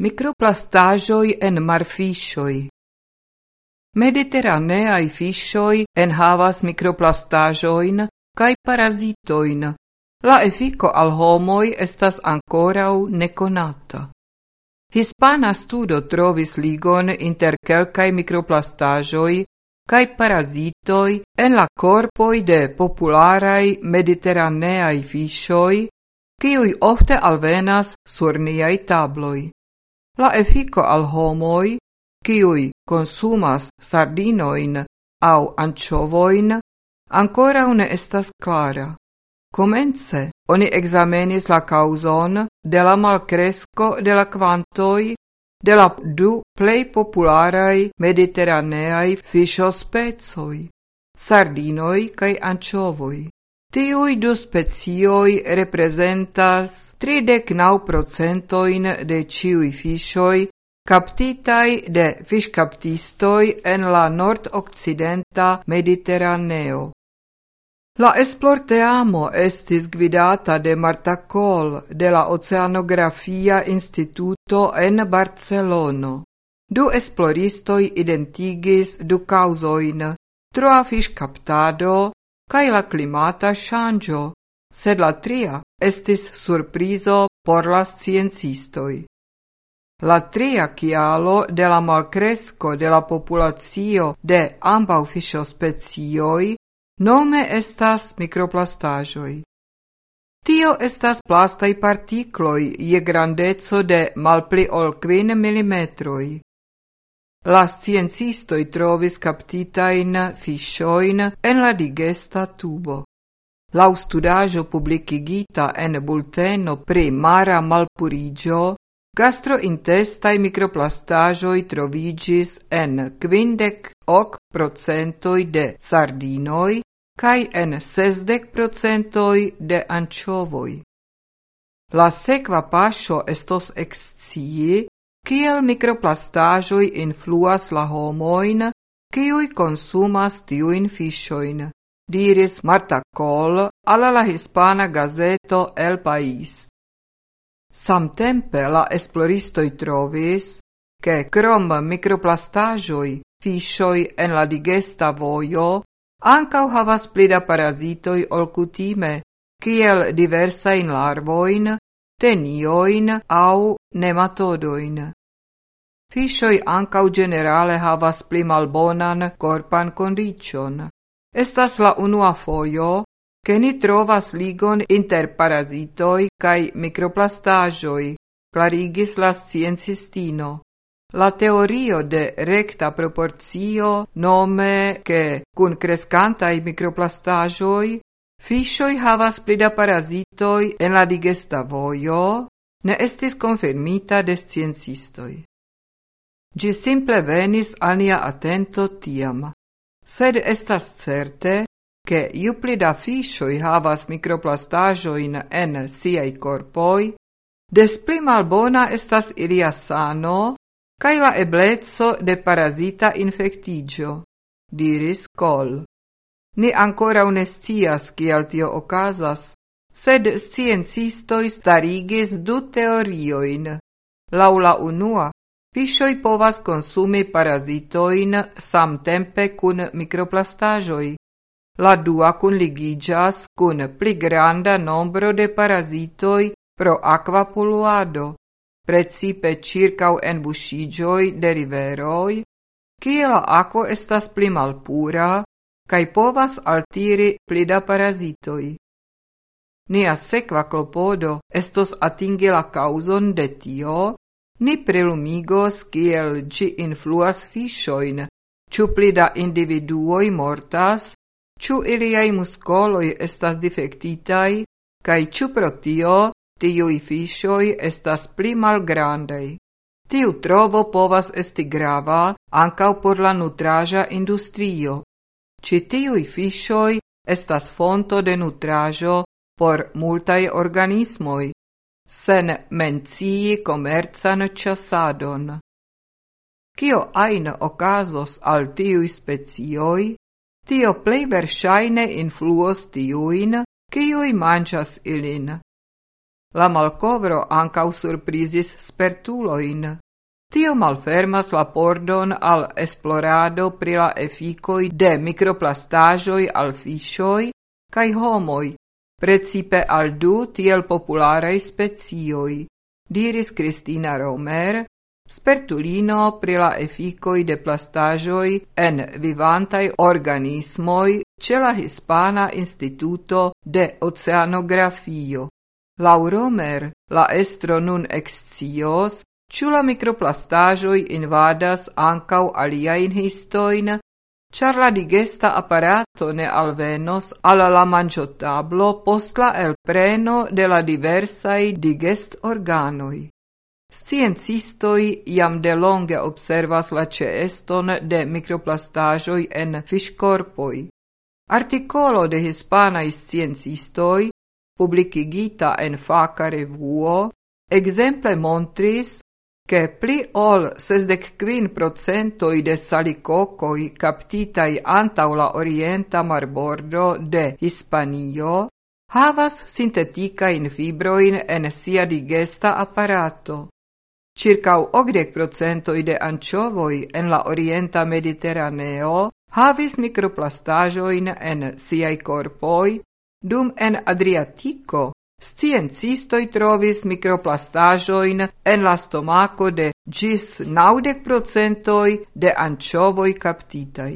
Microplastaĵoj en marfiŝoj. Mediteraneaj fiŝoj enhavas mikroplastaĵojn kaj parazitojn. La efiko al homoj estas ankoraŭ nekonata. Hispana studo trovis ligon inter kelkaj mikroplastaĵoj kaj parazitoj en la korpoj de popularaj mediteraneaj fiŝoj, kiuj ofte alvenas sur niaj. La efiko al homoi, kiui consumas sardinoin au anchovoin, ancora une estas clara. Comence oni examenis la causon de la malcresco de la quantoi de la du plei popularai mediterraneai fishospezoi, sardinoi cae anchovoi. Tiui du specioi representas 39% de ciui fishoi captitai de fishcaptistoi en la nord-occidenta Mediterraneo. La esplorteamo estis gvidata de Marta Kohl de la Oceanografia Instituto en Barcelono. Du esploristoi identigis du causoin, troa fish captado kaj la climata ŝanĝo, sed la tria estis surprizo por la sciencistoj. La tria kialo de la malcresco de la populacio de ambaŭ fiŝospecioj nome estas mikroplastaĵoj. Tio estas plastaj partikloj je grandeco de malpli ol kvin milimetroj. La sciencistoi trovis captitain fishoin en la digesta tubo. Lau studajo publicigita en bulteno pri mara malpurigio, gastrointestai microplastajoi trovigis en quindec hoc procentoi de sardinoi kai en sesdec procentoi de anchovoi. La sequa pascio estos excii Kiel mikroplastaĵoj influas la homojn, kiuj konsumas tiujn fiŝojn, diris Marta Kohl al la hispana gazeto El País. Samtempe la esploristoj trovis, ke krom mikroplastaĵoj fiŝoj en la digesta vojo ankaŭ havas pli da parazitoj ol kutime, kiel diversajn larvojn, tenioin au nematodojn. Fiŝoj ankaŭ generale havas pli malbonan korpan kondicion. Estas la unua fojo, ke ni trovas ligon inter parazitoj kaj mikroplastaĵoj, clarigis la sciencistino. La teorio de recta proporcio nome che kun crescantai microplastaĵoj Fiŝoj havas pli da parazitoj en la digesta vojo, ne estis konfirmita de sciencistoj. Ĝi simple venis al atento tiam, sed estas certe, ke ju pli da fiŝoj havas mikroplastaĵojn en siaj korpoj, des pli malbona estas ilia sano kaj la ebleco de parazita infektiĝo, diris Kohl. Ni ancora unescias kial tio okazas, sed sciencistoj starigis du teorioin. Laŭ la unua, fiŝoj povas konsumi parazitojn samtempe kun mikroplastaĵoj. La dua kunligiĝas kun pli granda nombro de parazitoj pro aqua poluado, precipe circau enbuŝiĝoj de riveroj, kie la aquo estas pli malpura kai povas altiri plida parazitoi. Nia sequa clopodo estos atingi la causon de tio, ni prelumigos kiel gi influas fishoin, plida individuoi mortas, ciu iliai muscoloi estas defectitai, kai ciu pro tio fishoi estas pli malgrandei. Tiu trovo povas esti grava ancau por la nutraja industrio, Ci tiui fiŝoj estas fonto de nutraĵo por multaj organismoj, sen mencii komercan ĉasadon. Kio ajn okazos al tiuj specioj, tio plej verŝajne influos tiujn, kiuj manĝas ilin. La malcovro ancau surprizis spertuloin. Tio malfermas la pordon al esplorado pri la efficoi de microplastajoi al fishoi cae homoi, precipe al du tiel popularei spezioi, diris Cristina Romer, spertulino pri la efficoi de plastajoi en vivantai organismoi ce la Hispana Instituto de Oceanografio. Lau Romer, la estro nun excios, Ĉu la mikroplastaĵoj invadas ankaŭ aliajn histojn, ĉar la digesta aparato ne alvenos al la manĝotablo post la elpreno de la diversaj digestorganoj. Sciencistoj jam delonge observas la ĉeeston de mikroplastaĵoj en fiŝkorpoj. Artikolo de hispanaj sciencistoj, publikigita en faka revuo, exemple montris che pli ol sesdec quin procentoi de salicocoi captitai antau la orienta marbordo de Hispanio havas sinteticain fibroin en sia digesta apparato. Circa 80% de anciovoi en la orienta Mediterraneo havis microplastajoin en siai corpoi, dum en Adriatico Sciencistoj trovis mikroplastaĵojn en la stomako de ĝis naŭdek procentoj de anĉovoj kaptitaj.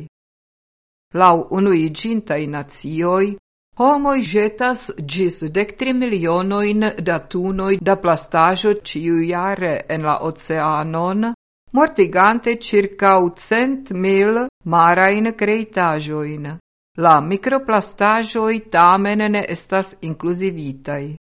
Laŭ unuiĝintaj nacioj, homoj ĵetas ĝis dek tri milionojn da tunoj da plastaĵo ĉiujare en la oceanon, mortigante ĉirkaŭ cent mil marajn kreitaĵojn. La microplastaĵoj tamen ne estas inkluzivitaj.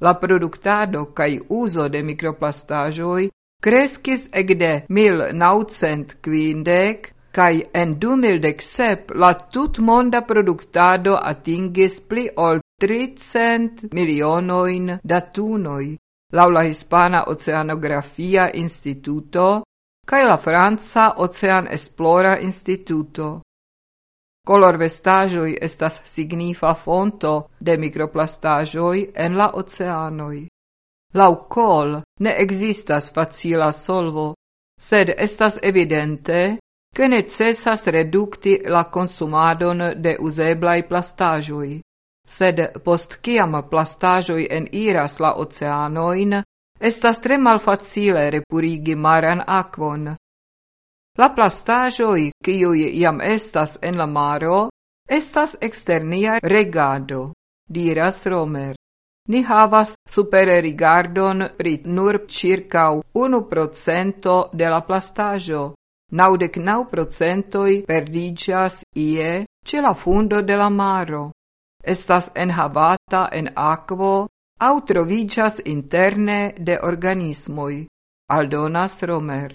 La produktado kaj uzo de mikroplastaĵoj kreskis ekde 1950 kaj en 2017 la tutmonda produktado atingis pli ol 300 milionojn da tunoj, laŭ la Hispana Oceanografia Instituto kaj la Franca Ocean Esplora Instituto. Colorvestaĵoj estas signifa fonto de mikroplastaĵoj en la oceanoj. Laŭ Kohl ne ekzistas facila solvo, sed estas evidente, ke necesas redukti la konsumadon de uzeblaj plastaĵoj. Sed post kiam plastaĵoj eniras la oceanojn, estas tre malfacile repurigi maran akvon, La plastaĵoj, kiuj jam estas en la maro, estas externia regado, diras Romer. Ni havas superrigardon pri nur circa 1% de la plastaĵo. Naŭdek naŭ procentoj perdiĝas ie ĉe la fundo de la maro. Estas enhavata en akvo aŭ troviĝas interne de organismoj, aldonas Romer.